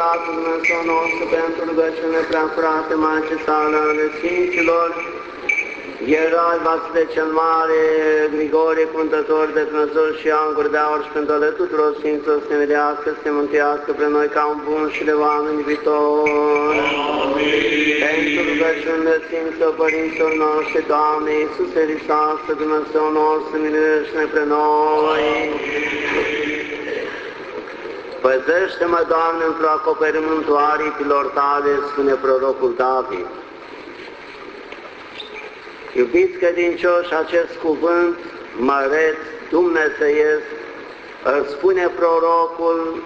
împăratul Dumnezeu nostru pentru rugăciune prea curate, Maicii sale ale Sfinților, Ieroi Vasile cel Mare, Grigorie, Cuntător de Dumnezeu și Angur de Aur și pentru ale tuturor Sfinților să ne vedească, să ne mântuiască pe noi ca un bun și de oameni viitori. Pentru rugăciunile Sfinților Părinților noștri, Doamne, Iisuse Hristos, Dumnezeu nostru, miluiește-ne pe noi. Păzește-mă, Doamne, într-o acoperământul aripilor Tale, spune prorocul David. Iubiți credincioși, acest cuvânt măreț, dumnezeiesc, îl spune prorocul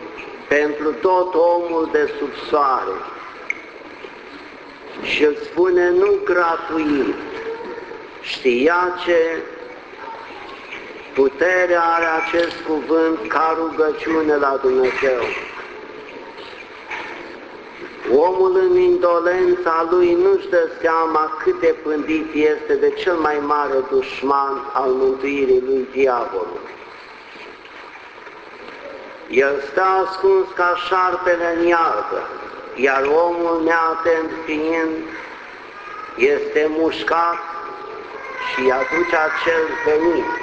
pentru tot omul de sub soare. Și îl spune nu gratuit, știa ce putere are acest cuvânt ca rugăciune la Dumnezeu. Omul în indolența lui nu-și dă seama cât de pândit este de cel mai mare dușman al mântuirii lui diavolul. El stă ascuns ca șarpele în iarbă, iar omul neatent fiind este mușcat și aduce acel venit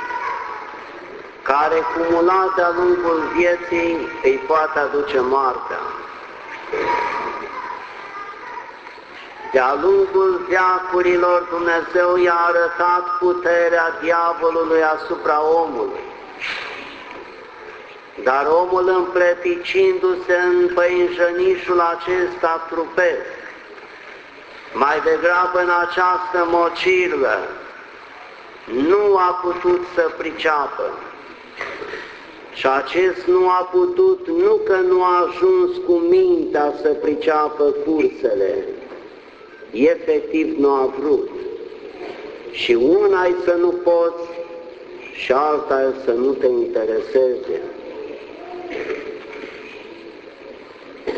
care cumulat de-a lungul vieții îi poate aduce moartea. De-a lungul veacurilor Dumnezeu i-a arătat puterea diavolului asupra omului. Dar omul împleticindu-se în păinjănișul acesta trupesc, mai degrabă în această mocirlă, nu a putut să priceapă. Și acest nu a putut, nu că nu a ajuns cu mintea să priceapă cursele, efectiv nu a vrut. Și una e să nu poți și alta e să nu te intereseze.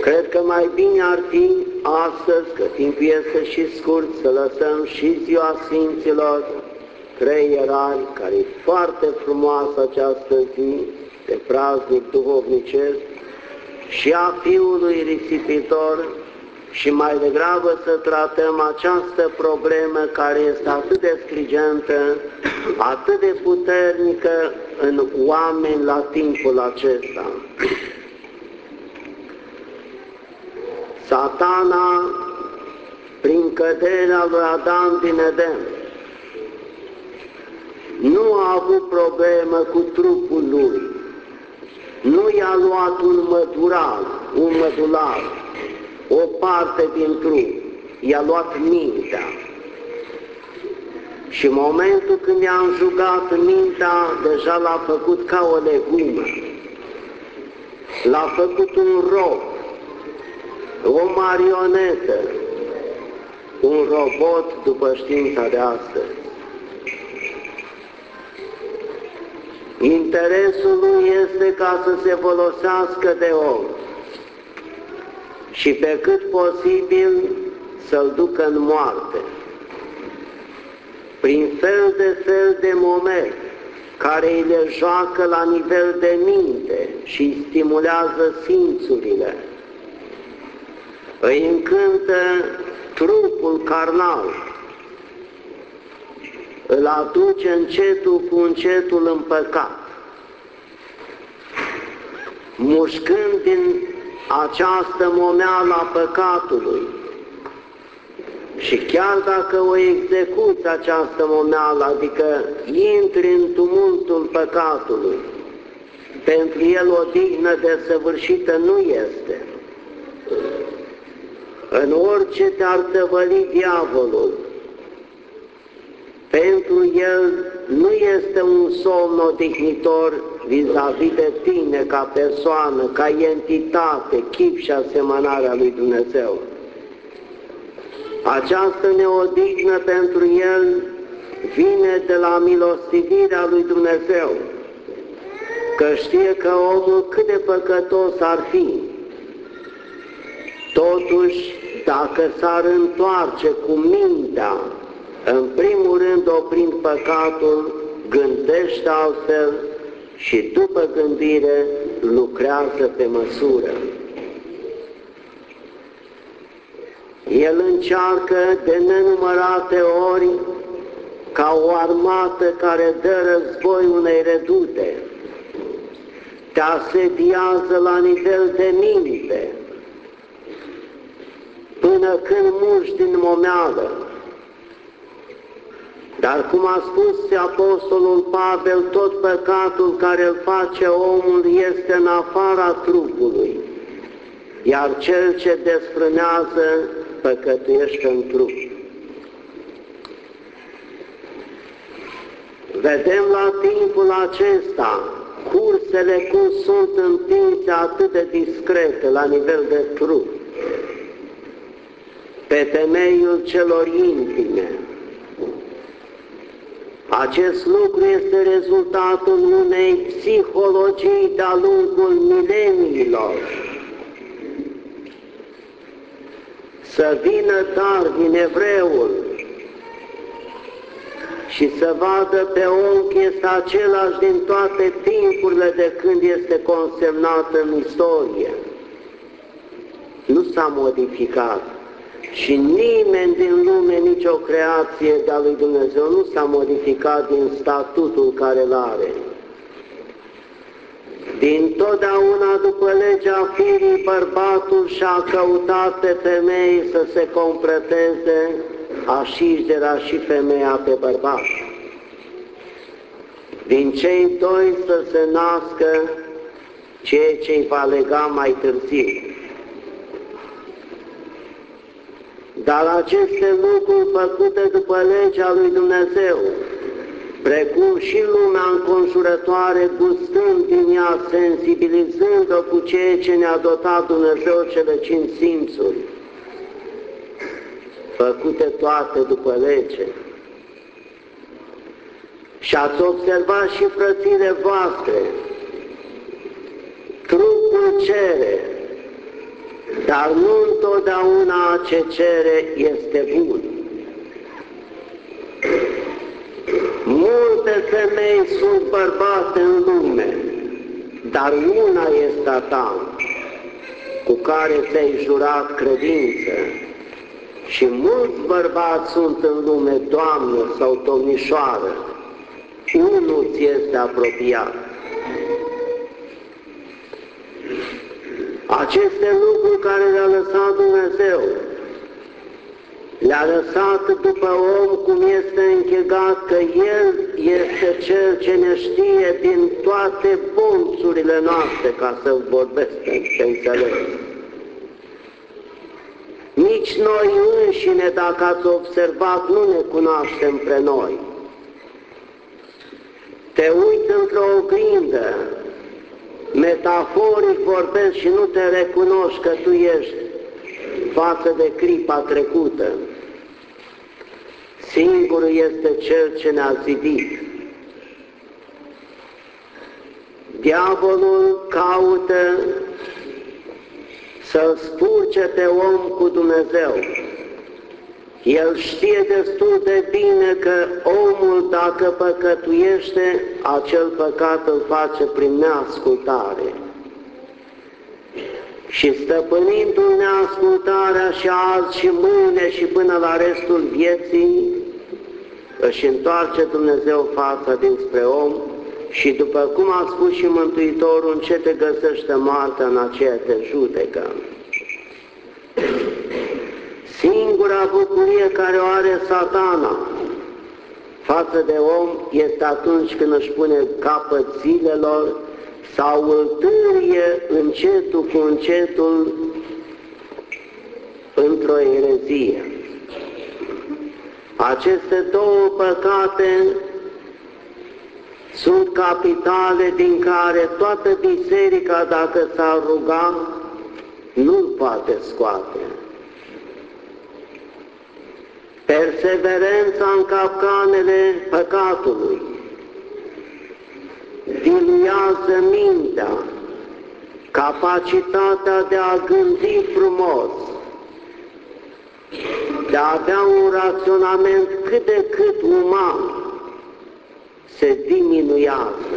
Cred că mai bine ar fi astăzi, că timpul este și scurt, să lăsăm și ziua Sfinților, trei erari, care e foarte frumoasă această zi, de praznic duhovnicesc, și a Fiului risipitor, și mai degrabă să tratăm această problemă care este atât de strigentă, atât de puternică în oameni la timpul acesta. Satana, prin căderea lui Adam din Eden, nu a avut problemă cu trupul lui, nu i-a luat un mădural, un mădular, o parte din trup, i-a luat mintea. Și în momentul când i-a înjugat mintea, deja l-a făcut ca o legumă. L-a făcut un rob, o marionetă, un robot după știința de astăzi. Interesul lui este ca să se folosească de om. Și pe cât posibil să-l ducă în moarte. Prin fel de fel de moment care îi le joacă la nivel de minte și îi stimulează simțurile, îi încântă trupul carnal, îl aduce încetul cu încetul în păcat, mușcând din această momeală a păcatului. Și chiar dacă o execuți această momeală, adică intri în tumultul păcatului, pentru el o dignă de săvârșită nu este. În orice te-ar tăvăli diavolul, pentru el nu este un somn odihnitor vis-a-vis de tine ca persoană, ca entitate, chip și asemănarea lui Dumnezeu. Această neodignă pentru el vine de la milostivirea lui Dumnezeu, că știe că omul cât de păcătos ar fi, totuși, dacă s-ar întoarce cu mintea, în primul rând oprind păcatul, gândește altfel și după gândire lucrează pe măsură. El încearcă de nenumărate ori ca o armată care dă război unei redute, te asediază la nivel de minte, până când muși din momeală. Dar cum a spus Apostolul Pavel, tot păcatul care îl face omul este în afara trupului, iar cel ce desfrânează păcătuiește în trup. Vedem la timpul acesta cursele cum sunt întinse atât de discrete la nivel de trup, pe temeiul celor intime. Acest lucru este rezultatul unei psihologii de-a lungul mileniilor. Să vină dar din evreul și să vadă pe om că este același din toate timpurile de când este consemnat în istorie. Nu s-a modificat. Și nimeni din lume, nicio creație de-a lui Dumnezeu nu s-a modificat din statutul care îl are. Din totdeauna după legea firii, bărbatul și-a căutat pe femei să se completeze așișdera și femeia pe bărbat. Din cei doi să se nască ceea ce îi va lega mai târziu. Dar aceste lucruri făcute după legea lui Dumnezeu, precum și lumea înconjurătoare, gustând din ea, sensibilizând-o cu ceea ce ne-a dotat Dumnezeu cele cinci simțuri, făcute toate după lege. Și ați observat și frățile voastre, trupul cere, dar nu întotdeauna ce cere este bun. Multe femei sunt bărbate în lume, dar una este a ta, cu care ți-ai jurat credință, și mulți bărbați sunt în lume, Doamnă sau Domnișoară, unul ți este apropiat. Aceste lucruri care le-a lăsat Dumnezeu, le-a lăsat după om cum este închegat că El este Cel ce ne știe din toate bonțurile noastre, ca să vorbesc pe înțeles. Nici noi înșine, dacă ați observat, nu ne cunoaștem pre noi. Te uiți într-o oglindă, metaforic vorbesc și nu te recunoști că tu ești față de clipa trecută. Singurul este Cel ce ne-a zidit. Diavolul caută să-l spurce pe om cu Dumnezeu. El știe destul de bine că omul, dacă păcătuiește, acel păcat îl face prin neascultare. Și stăpânindu-l neascultarea și azi și mâine și până la restul vieții, își întoarce Dumnezeu fața dinspre om și după cum a spus și Mântuitorul, în ce te găsește moartea, în aceea te judecă. Singura bucurie care o are satana față de om este atunci când își pune capăt zilelor sau îl târie încetul cu încetul într-o erezie. Aceste două păcate sunt capitale din care toată biserica, dacă s-ar ruga, nu poate scoate. Perseverența în capcanele păcatului diluează mintea, capacitatea de a gândi frumos, de a avea un raționament cât de cât uman, se diminuează.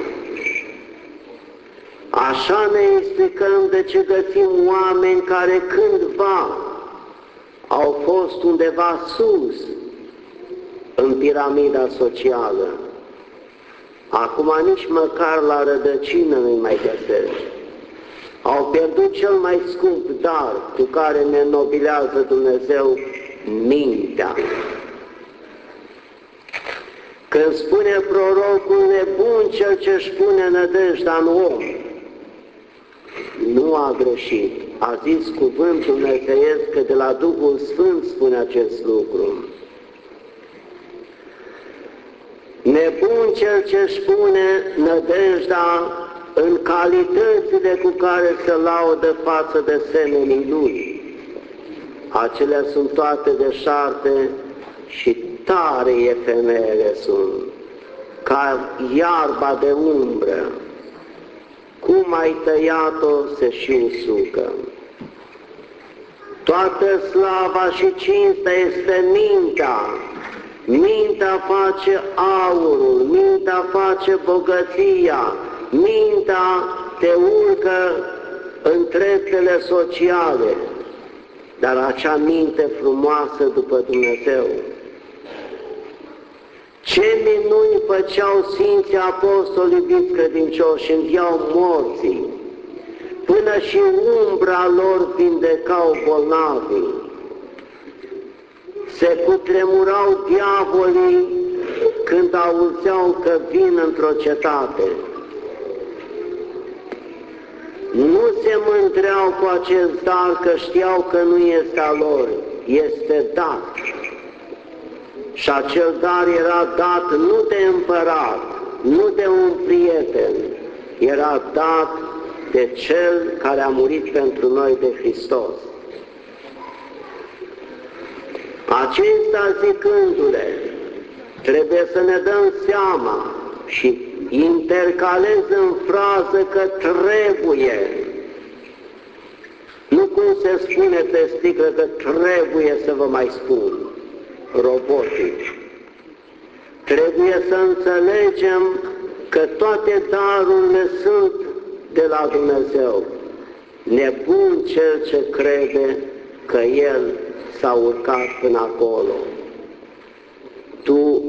Așa ne explicăm de ce găsim oameni care cândva au fost undeva sus în piramida socială. Acum nici măcar la rădăcină nu mai găsesc. Au pierdut cel mai scump dar cu care ne nobilează Dumnezeu mintea. Când spune prorocul nebun cel ce își pune nădejdea în om, nu a greșit. A zis cuvântul Dumnezeiesc că de la Duhul Sfânt spune acest lucru. Nebun cel ce își pune nădejdea în calitățile cu care se laudă față de semenii lui. Acelea sunt toate deșarte și tare efemere sunt, ca iarba de umbră. Cum ai tăiat-o, se și usucă. Toată slava și cinstea este mintea. Mintea face aurul, mintea face bogăția, mintea te urcă în treptele sociale, dar acea minte frumoasă după Dumnezeu. Ce minuni făceau Sfinții Apostoli iubiți credincioși, înviau morții, până și umbra lor vindecau bolnavii. Se cutremurau diavolii când auzeau că vin într-o cetate nu se mândreau cu acest dar că știau că nu este a lor, este dat. Și acel dar era dat nu de împărat, nu de un prieten, era dat de Cel care a murit pentru noi de Hristos. Acesta zicându-le, trebuie să ne dăm seama și intercalez în frază că trebuie. Nu cum se spune pe sticlă că trebuie să vă mai spun, robotic. Trebuie să înțelegem că toate darurile sunt de la Dumnezeu. Nebun cel ce crede că El s-a urcat până acolo. Tu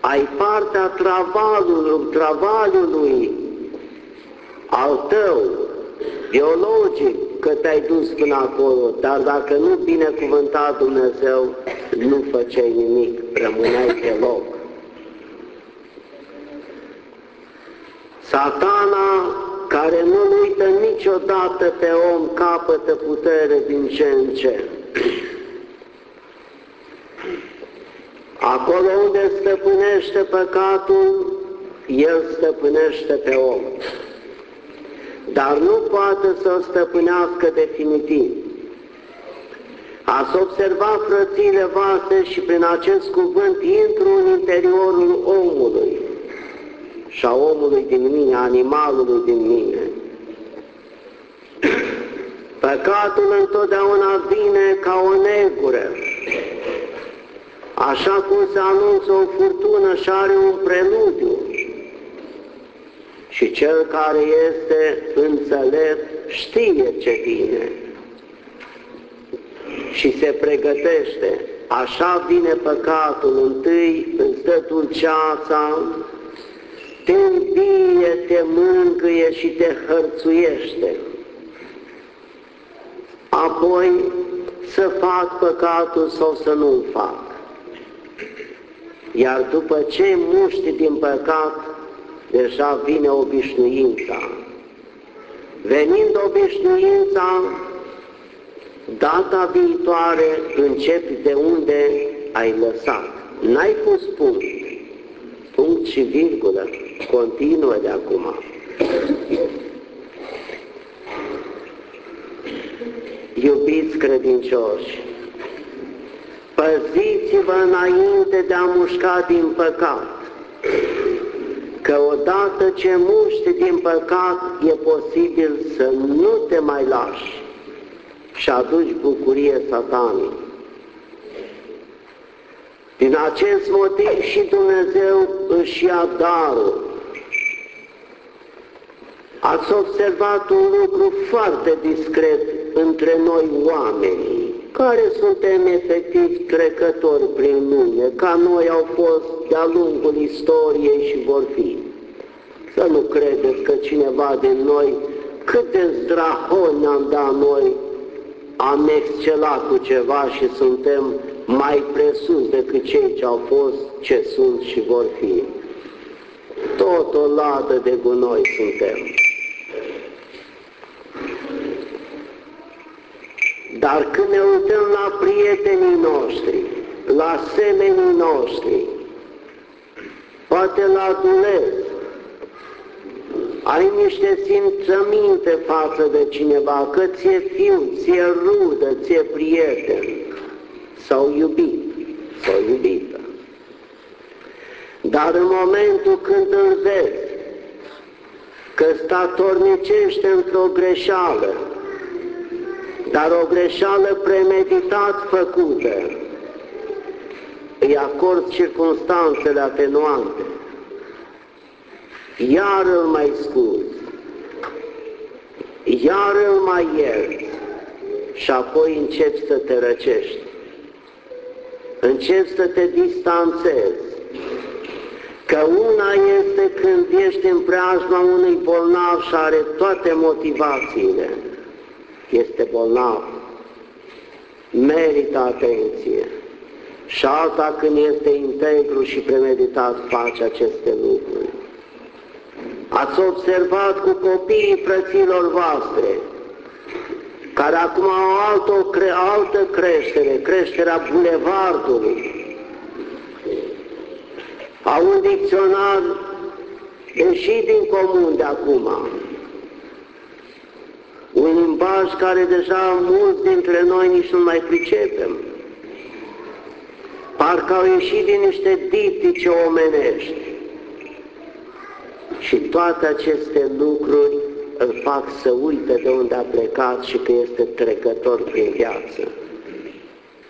ai partea travaliului, travaliului al tău, biologic, că te-ai dus până acolo, dar dacă nu binecuvânta Dumnezeu, nu făceai nimic, rămâneai pe loc. Satana, care nu uită niciodată pe om, capătă putere din ce în ce. Acolo unde stăpânește păcatul, el stăpânește pe om. Dar nu poate să o stăpânească definitiv. Ați observat, frățile voastre, și prin acest cuvânt intru în interiorul omului și a omului din mine, animalului din mine. Păcatul întotdeauna vine ca o negură, Așa cum se anunță o furtună și are un preludiu. Și cel care este înțelept știe ce vine și se pregătește. Așa vine păcatul, întâi îți dă dulceața, te îmbie, te mângâie și te hărțuiește. Apoi să fac păcatul sau să nu-l fac. Iar după ce muști din păcat, deja vine obișnuința. Venind obișnuința, data viitoare începi de unde ai lăsat. N-ai pus punct, punct și virgulă, continuă de acum. Iubiți credincioși, Păziți-vă înainte de a mușca din păcat, că odată ce muști din păcat, e posibil să nu te mai lași și aduci bucurie satanii. Din acest motiv și Dumnezeu își ia darul. Ați observat un lucru foarte discret între noi oamenii care suntem efectiv trecători prin lume, ca noi au fost de-a lungul istoriei și vor fi. Să nu credeți că cineva din noi, câte zdrahoni am dat noi, am excelat cu ceva și suntem mai presus decât cei ce au fost, ce sunt și vor fi. Tot o ladă de gunoi suntem. Dar când ne uităm la prietenii noștri, la semenii noștri, poate la Dumnezeu, ai niște simțăminte față de cineva, că ți-e fiu, ți-e rudă, ți-e prieten, sau iubit, sau iubită. Dar în momentul când îl vezi că statornicește într-o greșeală, dar o greșeală premeditat făcută, îi acord circunstanțele atenuante, iar îl mai scuz, iar îl mai ierți. Și apoi începi să te răcești, începi să te distanțezi, că una este când ești în preajma unui bolnav și are toate motivațiile, este bolnav, merită atenție, și alta când este integru și premeditat face aceste lucruri. Ați observat cu copiii frăților voastre, care acum au altă, cre, altă creștere, creșterea bulevardului, au un dicționar ieșit din comun de acum, un limbaj care deja mulți dintre noi nici nu mai pricepem. Parcă au ieșit din niște diptice omenești. Și toate aceste lucruri îl fac să uite de unde a plecat și că este trecător prin viață.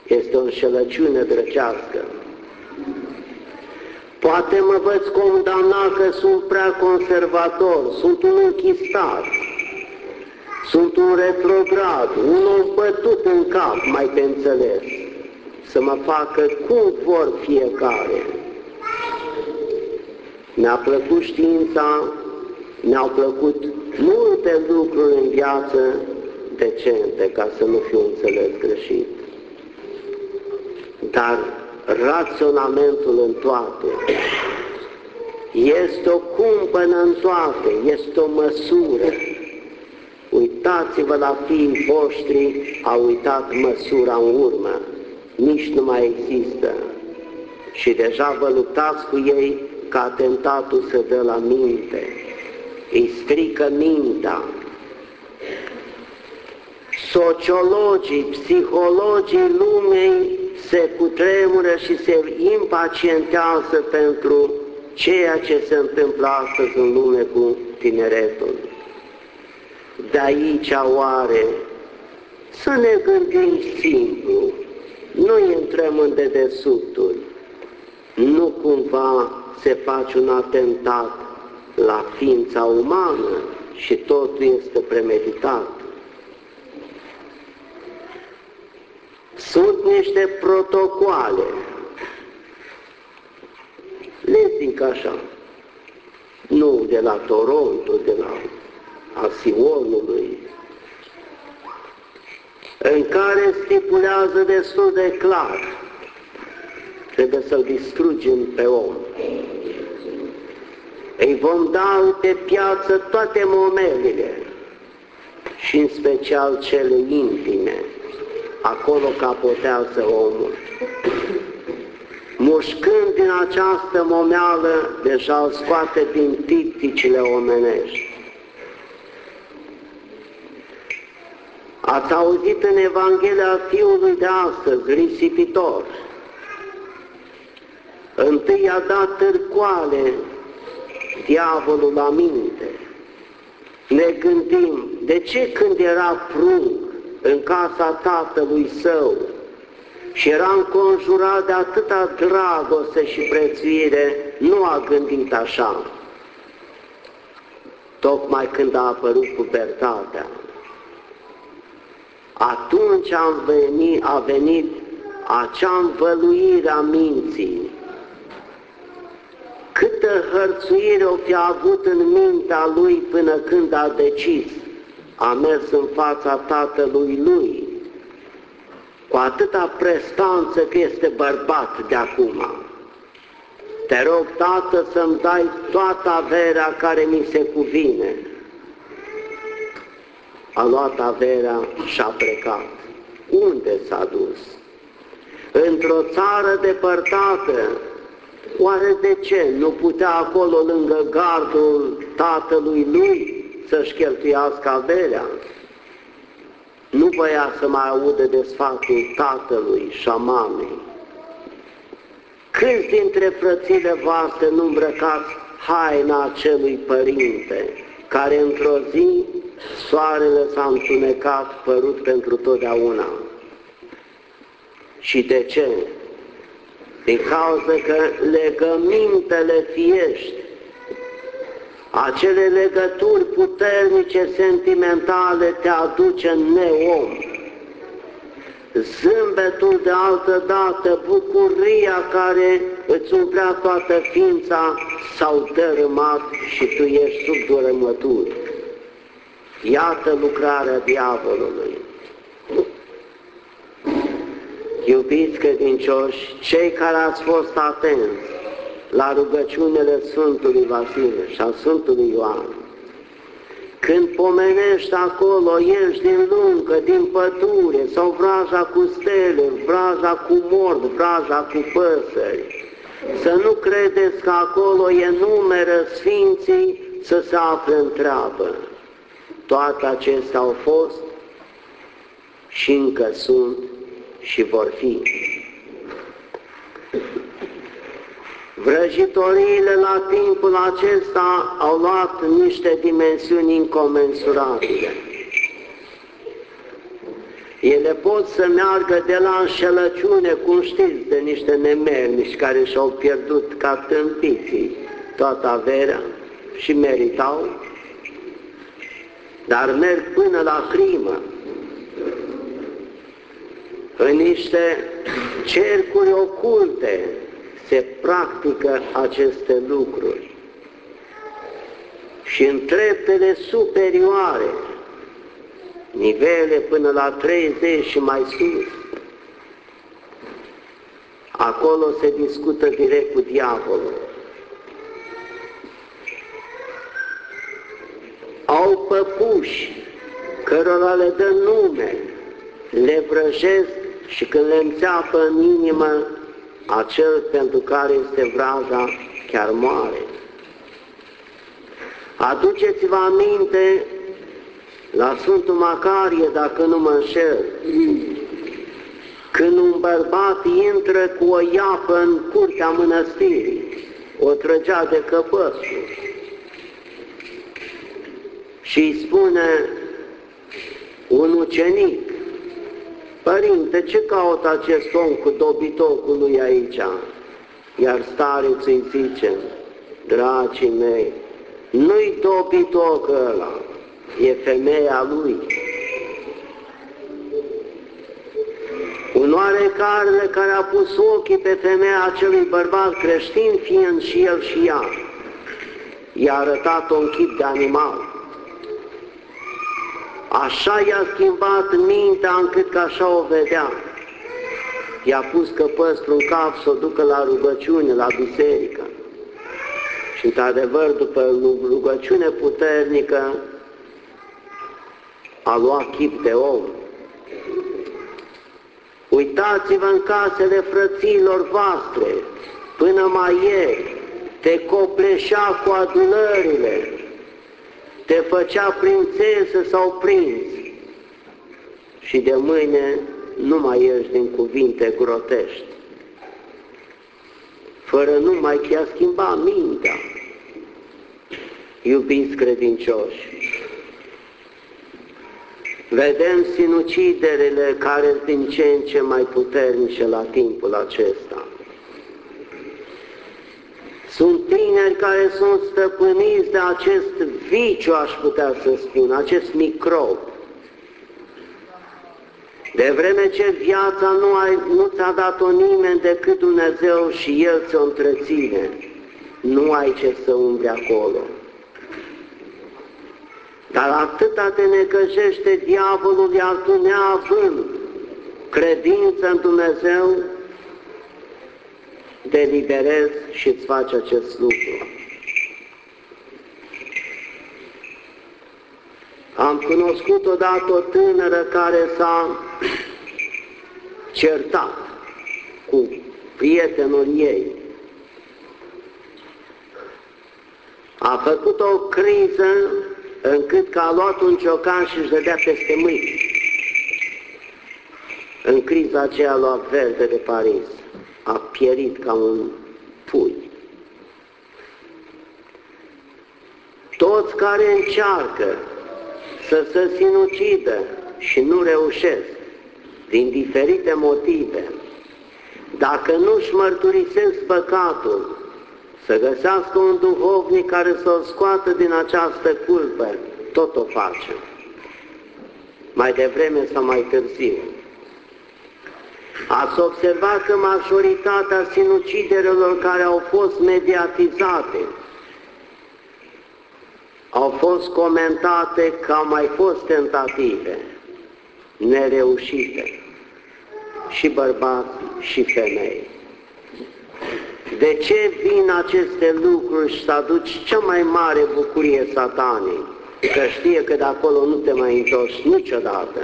Este o înșelăciune drăcească. Poate mă văd condamna că sunt prea conservator, sunt un închistat, sunt un retrograd, un om bătut în cap, mai pe înțeles, să mă facă cum vor fiecare. Mi-a plăcut știința, mi-au plăcut multe lucruri în viață decente, ca să nu fiu înțeles greșit. Dar raționamentul în toate este o cumpănă în toate, este o măsură, Uitați-vă la fiii voștri, au uitat măsura în urmă, nici nu mai există. Și deja vă luptați cu ei ca atentatul să dă la minte. Îi strică mintea. Sociologii, psihologii lumei se cutremură și se impacientează pentru ceea ce se întâmplă astăzi în lume cu tineretul. De aici oare să ne gândim simplu, nu intrăm în dedesubturi, nu cumva se face un atentat la ființa umană și totul este premeditat. Sunt niște protocoale, le zic așa, nu de la Toronto, de la a Sionului, în care stipulează destul de clar, trebuie să-l distrugem pe om. Îi vom da pe piață toate momelile și în special cele intime, acolo capotează omul. Mușcând din această momeală, deja îl scoate din ticticile omenești. Ați auzit în Evanghelia Fiului de astăzi, risipitor. Întâi a dat târcoale diavolul la minte. Ne gândim, de ce când era prunc în casa tatălui său și era înconjurat de atâta dragoste și prețuire, nu a gândit așa. Tocmai când a apărut pubertatea, atunci a venit, a venit acea învăluire a minții. Câtă hărțuire o fi avut în mintea lui până când a decis, a mers în fața tatălui lui, cu atâta prestanță că este bărbat de acum. Te rog, Tată, să-mi dai toată averea care mi se cuvine. A luat averea și a plecat. Unde s-a dus? Într-o țară depărtată. Oare de ce nu putea acolo lângă gardul tatălui lui să-și cheltuiască averea? Nu voia să mai audă de sfatul tatălui și a mamei. Câți dintre frățile voastre nu îmbrăcați haina acelui părinte, care într-o zi soarele s-a întunecat părut pentru totdeauna? Și de ce? Din cauza că legămintele fiești, acele legături puternice, sentimentale te aduce în neom. Zâmbetul de altă dată, bucuria care îți umplea toată ființa, s-au dărâmat și tu ești sub durămături. Iată lucrarea diavolului. Iubiți credincioși, cei care ați fost atenți la rugăciunile Sfântului Vasile și a Sfântului Ioan, când pomenești acolo, ești din luncă, din pădure, sau vraja cu stele, vraja cu mord, vraja cu păsări, să nu credeți că acolo e numeră Sfinții să se afle în treabă. Toate acestea au fost și încă sunt și vor fi. Vrăjitoriile la timpul acesta au luat niște dimensiuni incomensurabile. Ele pot să meargă de la înșelăciune, cum știți, de niște nemernici care și-au pierdut ca tâmpiții toată averea și meritau, dar merg până la crimă, în niște cercuri oculte se practică aceste lucruri. Și în treptele superioare, nivele până la 30 și mai sus, acolo se discută direct cu diavolul. Au păpuși cărora le dă nume, le vrăjesc și când le înțeapă în inimă, acel pentru care este vraja chiar moare. Aduceți-vă aminte la Sfântul Macarie, dacă nu mă înșel, când un bărbat intră cu o iapă în curtea mănăstirii, o trăgea de căpăsul și îi spune un ucenic, Părinte, ce caută acest om cu dobitocul lui aici? Iar starețul îi zice, dragii mei, nu-i dobitoc ăla, e femeia lui. Un oarecare care a pus ochii pe femeia acelui bărbat creștin, fiind și el și ea, i-a arătat un chip de animal. Așa i-a schimbat mintea încât că așa o vedea. I-a pus căpăstru în cap să o ducă la rugăciune, la biserică. Și într-adevăr, după rugăciune puternică, a luat chip de om. Uitați-vă în casele frăților voastre, până mai ieri, te copleșea cu adunările, te făcea prințesă sau prinț și de mâine nu mai ești din cuvinte grotești, fără numai că i-a schimbat mintea. Iubiți credincioși, vedem sinuciderele care sunt din ce în ce mai puternice la timpul acesta. Sunt tineri care sunt stăpâniți de acest viciu, aș putea să spun, acest microb. De vreme ce viața nu, ai, nu ți-a dat-o nimeni decât Dumnezeu și El ți-o întreține, nu ai ce să umbli acolo. Dar atâta te necăjește diavolul, iar tu neavând credință în Dumnezeu, deliberezi și îți faci acest lucru. Am cunoscut odată o tânără care s-a certat cu prietenul ei. A făcut o criză încât că a luat un ciocan și își dădea peste mâini. În criza aceea a luat verde de Paris. A pierit ca un pui. Toți care încearcă să se sinucidă și nu reușesc, din diferite motive, dacă nu-și mărturisesc păcatul, să găsească un duhovnic care să o scoată din această culpă, tot o face. Mai devreme sau mai târziu. Ați observat că majoritatea sinuciderilor care au fost mediatizate au fost comentate că au mai fost tentative nereușite și bărbați și femei. De ce vin aceste lucruri și să aduci cea mai mare bucurie satanii? Că știe că de acolo nu te mai întorci niciodată.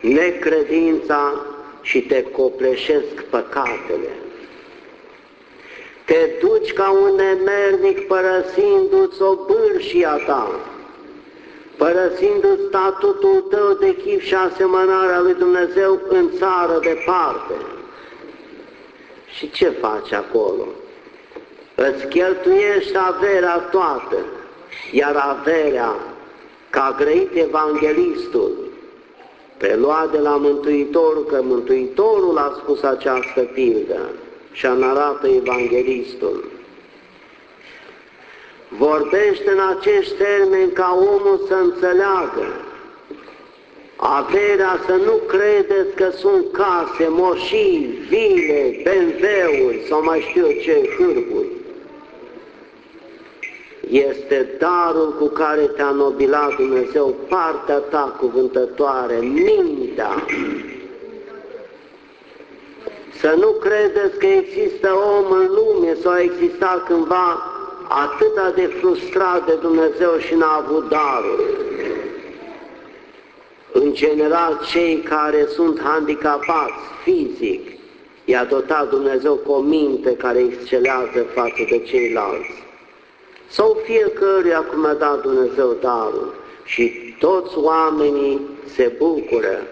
Necredința și te copleșesc păcatele. Te duci ca un nemernic părăsindu-ți o bârșia ta, părăsindu-ți statutul tău de chip și asemănarea lui Dumnezeu în țară departe și ce faci acolo? Îți cheltuiești averea toată, iar averea, ca a grăit evanghelistul, prelua de la Mântuitorul, că Mântuitorul a spus această pildă și a arată evanghelistul. Vorbește în acești termeni ca omul să înțeleagă Averea să nu credeți că sunt case, moșii, vile, benzeuri sau mai știu ce hârburi. Este darul cu care te-a nobilat Dumnezeu, partea ta cuvântătoare, mintea. Să nu credeți că există om în lume sau a existat cândva atât de frustrat de Dumnezeu și n-a avut darul în general cei care sunt handicapați fizic, i-a dotat Dumnezeu cu o minte care excelează față de ceilalți. Sau fiecăruia cum a dat Dumnezeu darul și toți oamenii se bucură,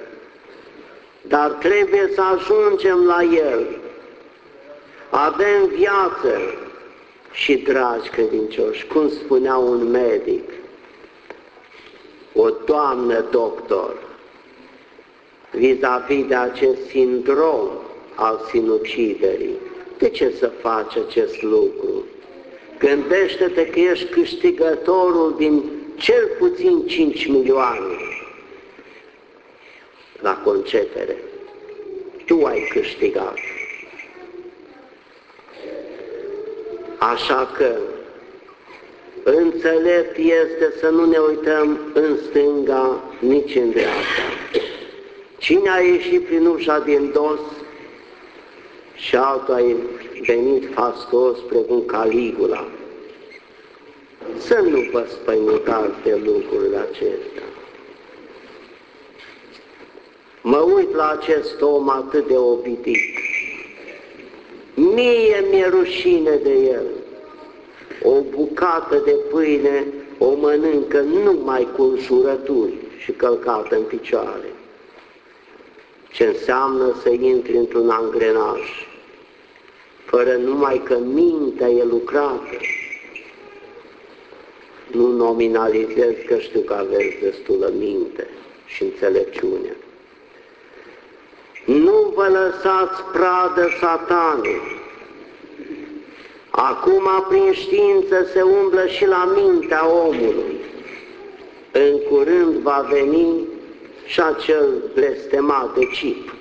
dar trebuie să ajungem la El. Avem viață și dragi credincioși, cum spunea un medic, o doamnă doctor vis-a-vis -vis de acest sindrom al sinuciderii. De ce să faci acest lucru? Gândește-te că ești câștigătorul din cel puțin 5 milioane la concepere. Tu ai câștigat. Așa că Înțelept este să nu ne uităm în stânga, nici în dreapta. Cine a ieșit prin ușa din dos și altul a venit fastos precum Caligula. Să nu vă spăimântați de lucrurile acestea. Mă uit la acest om atât de obitit. Mie mi-e rușine de el o bucată de pâine o mănâncă numai cu înșurături și călcată în picioare. Ce înseamnă să intri într-un angrenaj, fără numai că mintea e lucrată. Nu nominalizez că știu că aveți destulă minte și înțelepciune. Nu vă lăsați pradă satanului, Acum, prin știință, se umblă și la mintea omului. În curând va veni și acel blestemat de cip.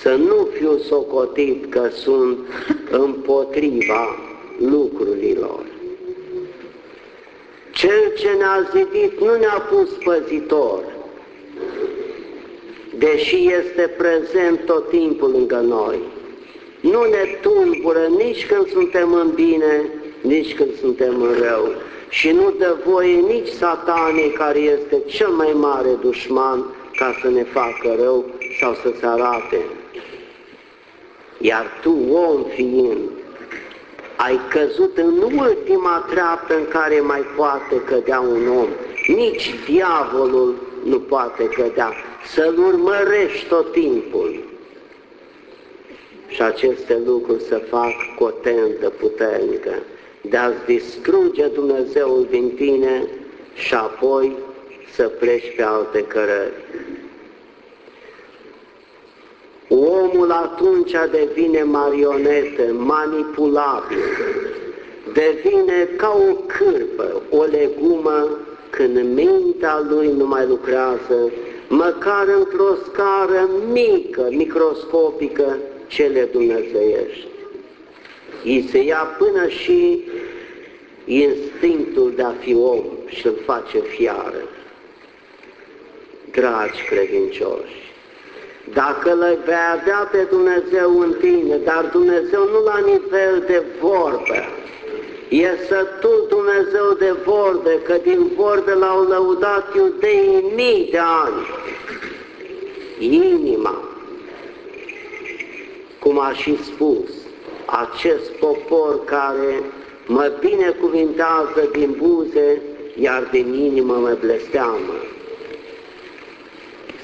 Să nu fiu socotit că sunt împotriva lucrurilor. Cel ce ne-a zidit nu ne-a pus păzitor, deși este prezent tot timpul lângă noi. Nu ne tulbură nici când suntem în bine, nici când suntem în rău. Și nu dă voie nici satanei, care este cel mai mare dușman, ca să ne facă rău sau să se arate. Iar tu, om fiind, ai căzut în ultima treaptă în care mai poate cădea un om. Nici diavolul nu poate cădea, să-l urmărești tot timpul. Și aceste lucruri să fac cu o tentă puternică de a-ți distruge Dumnezeul din tine și apoi să pleci pe alte cărări. Omul atunci devine marionetă, manipulabil, devine ca o cârpă, o legumă, când mintea lui nu mai lucrează, măcar într-o scară mică, microscopică, cele dumnezeiești. Îi se ia până și instinctul de a fi om și îl face fiară. Dragi credincioși, dacă le vei avea pe Dumnezeu în tine, dar Dumnezeu nu la nivel de vorbă, e sătul Dumnezeu de vorbe, că din vorbe l-au lăudat iudeii mii de ani. Inima, cum a și spus, acest popor care mă binecuvintează din buze, iar din inimă mă blesteamă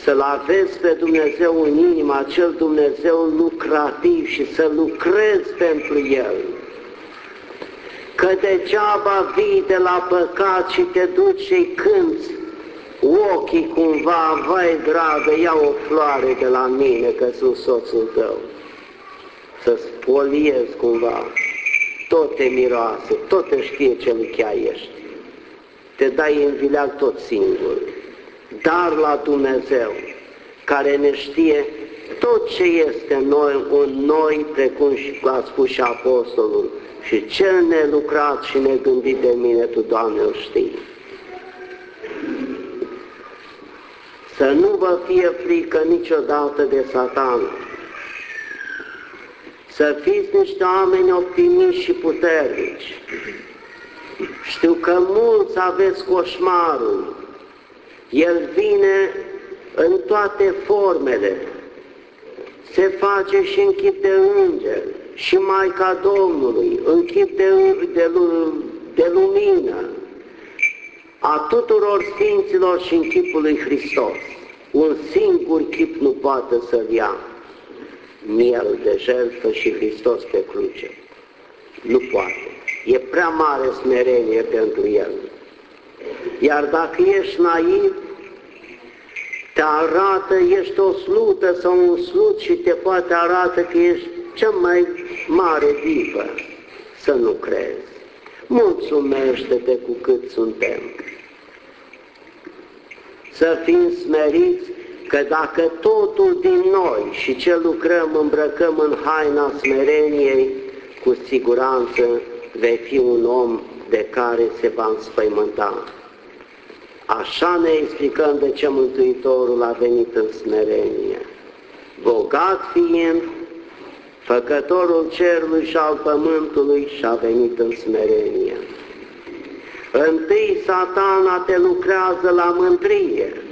să-L aveți pe Dumnezeu în inimă, acel Dumnezeu lucrativ și să lucrezi pentru El. Că degeaba vii de la păcat și te duci și cânți ochii cumva, vai dragă, ia o floare de la mine că sunt soțul tău. Să spoliezi cumva, tot te miroase, tot te știe ce ești. Te dai în vileag tot singur dar la Dumnezeu, care ne știe tot ce este în noi, în noi, precum și a spus și Apostolul, și cel nelucrat și negândit de mine, Tu, Doamne, îl știi. Să nu vă fie frică niciodată de satan. Să fiți niște oameni optimiști și puternici. Știu că mulți aveți coșmarul, el vine în toate formele, se face și în chip de înger, și Maica Domnului, în chip de, de, de lumină, a tuturor Sfinților și în chipul lui Hristos. Un singur chip nu poate să-l ia, miel de jertfă și Hristos pe cruce. Nu poate. E prea mare smerenie pentru el. Iar dacă ești naiv, te arată, ești o slută sau un slut și te poate arată că ești cea mai mare divă. Să nu crezi. Mulțumește-te cu cât suntem. Să fim smeriți că dacă totul din noi și ce lucrăm îmbrăcăm în haina smereniei, cu siguranță vei fi un om de care se va înspăimânta. Așa ne explicăm de ce Mântuitorul a venit în smerenie. Bogat fiind, făcătorul cerului și al pământului și-a venit în smerenie. Întâi satana te lucrează la mândrie,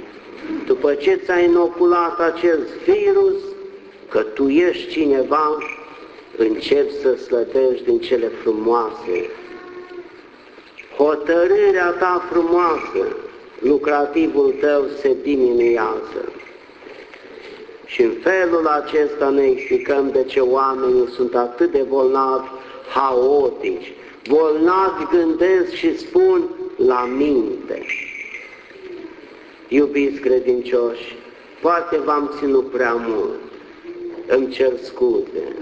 după ce ți-ai inoculat acest virus, că tu ești cineva, începi să slăbești din cele frumoase. Hotărârea ta frumoasă, lucrativul tău se diminuează. Și în felul acesta ne explicăm de ce oamenii sunt atât de bolnavi, haotici, bolnavi gândesc și spun la minte. Iubiți credincioși, poate v-am ținut prea mult, îmi cer scuze,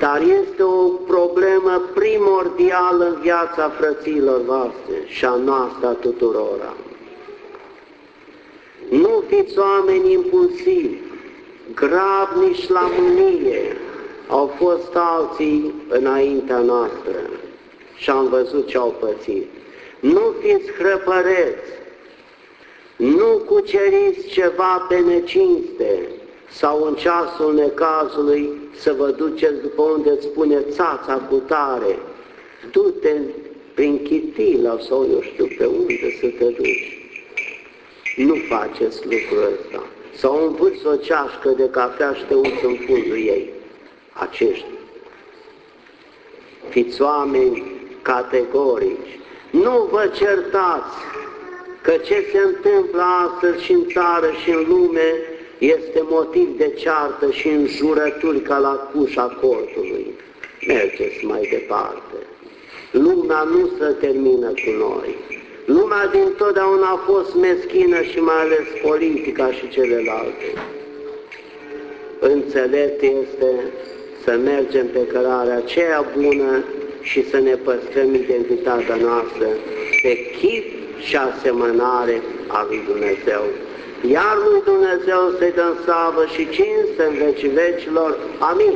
dar este o problemă primordială în viața frăților voastre și a noastră a tuturora. fiți oameni impulsivi, grabnici la mânie, au fost alții înaintea noastră și am văzut ce au pățit. Nu fiți hrăpăreți, nu cuceriți ceva pe necinste sau în ceasul necazului să vă duceți după unde îți spune țața cu tare, du-te prin Chitila sau eu știu pe unde să te duci. Nu faceți lucrul ăsta. Sau învârți o ceașcă de cafea și te uiți în fundul ei. Acești. Fiți oameni categorici. Nu vă certați că ce se întâmplă astăzi și în țară și în lume este motiv de ceartă și înjurături ca la cușa cortului. Mergeți mai departe. Lumea nu se termină cu noi. Lumea din totdeauna a fost meschină și mai ales politica și celelalte. Înțelept este să mergem pe cărarea aceea bună și să ne păstrăm identitatea noastră pe chip și asemănare a lui Dumnezeu. Iar lui Dumnezeu să-i dăm slavă și cinste în vecii vecilor. Amin.